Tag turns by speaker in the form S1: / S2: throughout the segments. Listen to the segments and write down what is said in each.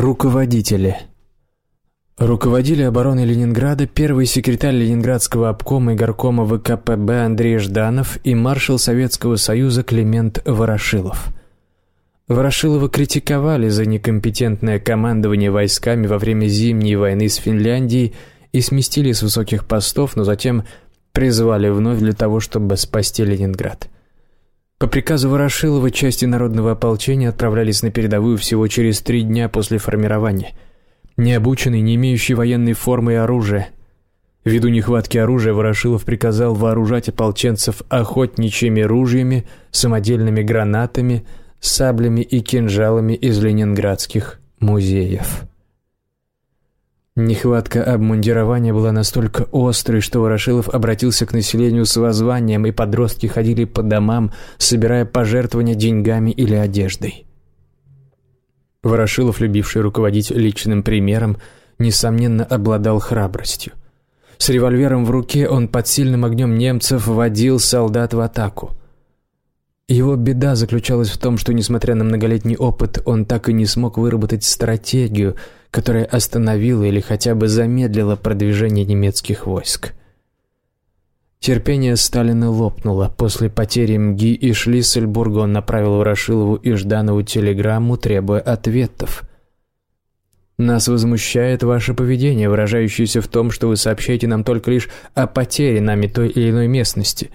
S1: Руководители Руководили обороной Ленинграда первый секретарь Ленинградского обкома и горкома ВКПБ Андрей Жданов и маршал Советского Союза Климент Ворошилов. Ворошилова критиковали за некомпетентное командование войсками во время Зимней войны с Финляндией и сместили с высоких постов, но затем призвали вновь для того, чтобы спасти Ленинград. По приказу Ворошилова части народного ополчения отправлялись на передовую всего через три дня после формирования – необученный, не имеющий военной формы и оружия. Ввиду нехватки оружия Ворошилов приказал вооружать ополченцев охотничьими ружьями, самодельными гранатами, саблями и кинжалами из ленинградских музеев. Нехватка обмундирования была настолько острой, что Ворошилов обратился к населению с воззванием, и подростки ходили по домам, собирая пожертвования деньгами или одеждой. Ворошилов, любивший руководить личным примером, несомненно обладал храбростью. С револьвером в руке он под сильным огнем немцев водил солдат в атаку. Его беда заключалась в том, что, несмотря на многолетний опыт, он так и не смог выработать стратегию, которая остановила или хотя бы замедлила продвижение немецких войск. Терпение Сталина лопнуло. После потери МГИ и Шлиссельбурга он направил Ворошилову и Жданову телеграмму, требуя ответов. «Нас возмущает ваше поведение, выражающееся в том, что вы сообщаете нам только лишь о потере нами той или иной местности.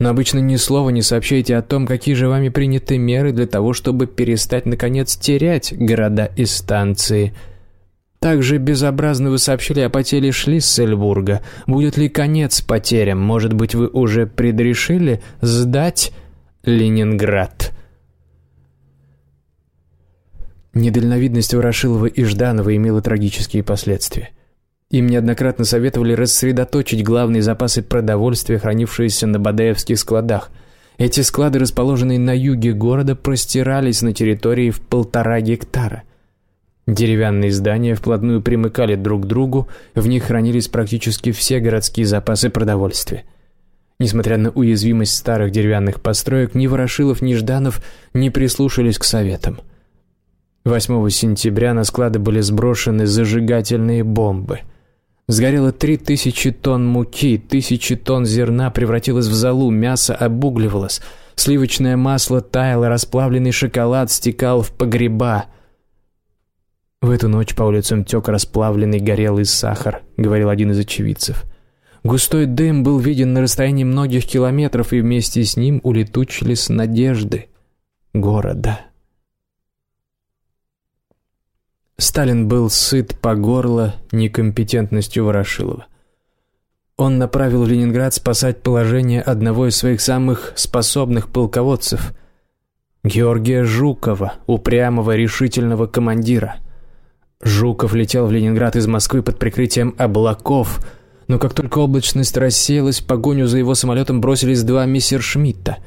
S1: Но обычно ни слова не сообщаете о том, какие же вами приняты меры для того, чтобы перестать, наконец, терять города и станции». Также безобразно вы сообщили о потере Шлиссельбурга. Будет ли конец потерям? Может быть, вы уже предрешили сдать Ленинград?» Недальновидность Ворошилова и Жданова имела трагические последствия. Им неоднократно советовали рассредоточить главные запасы продовольствия, хранившиеся на Бадаевских складах. Эти склады, расположенные на юге города, простирались на территории в полтора гектара – Деревянные здания вплотную примыкали друг к другу, в них хранились практически все городские запасы продовольствия. Несмотря на уязвимость старых деревянных построек, ни Ворошилов, ни Жданов не прислушались к советам. 8 сентября на склады были сброшены зажигательные бомбы. Сгорело три тысячи тонн муки, тысячи тонн зерна превратилось в золу, мясо обугливалось, сливочное масло таяло, расплавленный шоколад стекал в погреба – в эту ночь по улицам тек расплавленный горелый сахар, говорил один из очевидцев. Густой дым был виден на расстоянии многих километров, и вместе с ним улетучились надежды города. Сталин был сыт по горло некомпетентностью Ворошилова. Он направил в Ленинград спасать положение одного из своих самых способных полководцев – Георгия Жукова, упрямого решительного командира – Жуков летел в Ленинград из Москвы под прикрытием облаков, но как только облачность рассеялась, погоню за его самолетом бросились два мессершмитта.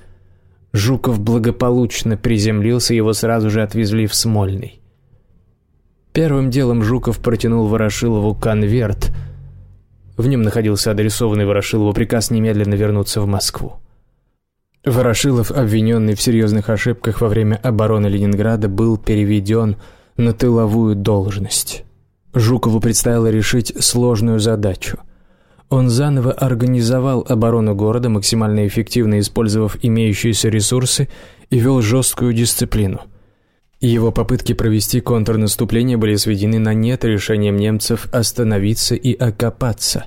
S1: Жуков благополучно приземлился, его сразу же отвезли в Смольный. Первым делом Жуков протянул Ворошилову конверт. В нем находился адресованный Ворошилову приказ немедленно вернуться в Москву. Ворошилов, обвиненный в серьезных ошибках во время обороны Ленинграда, был переведен на тыловую должность. Жукову предстояло решить сложную задачу. Он заново организовал оборону города, максимально эффективно использовав имеющиеся ресурсы, и вел жесткую дисциплину. Его попытки провести контрнаступление были сведены на нет решением немцев остановиться и окопаться.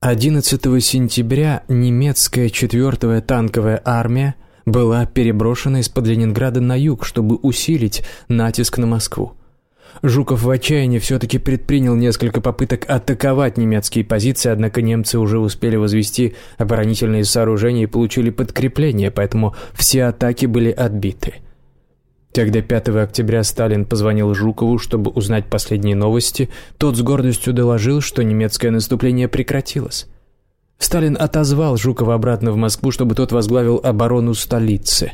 S1: 11 сентября немецкая 4-я танковая армия была переброшена из-под Ленинграда на юг, чтобы усилить натиск на Москву. Жуков в отчаянии все-таки предпринял несколько попыток атаковать немецкие позиции, однако немцы уже успели возвести оборонительные сооружения и получили подкрепление, поэтому все атаки были отбиты. Когда 5 октября Сталин позвонил Жукову, чтобы узнать последние новости, тот с гордостью доложил, что немецкое наступление прекратилось. Сталин отозвал Жукова обратно в Москву, чтобы тот возглавил оборону столицы.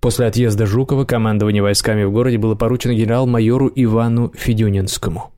S1: После отъезда Жукова командование войсками в городе было поручено генерал-майору Ивану Федюнинскому.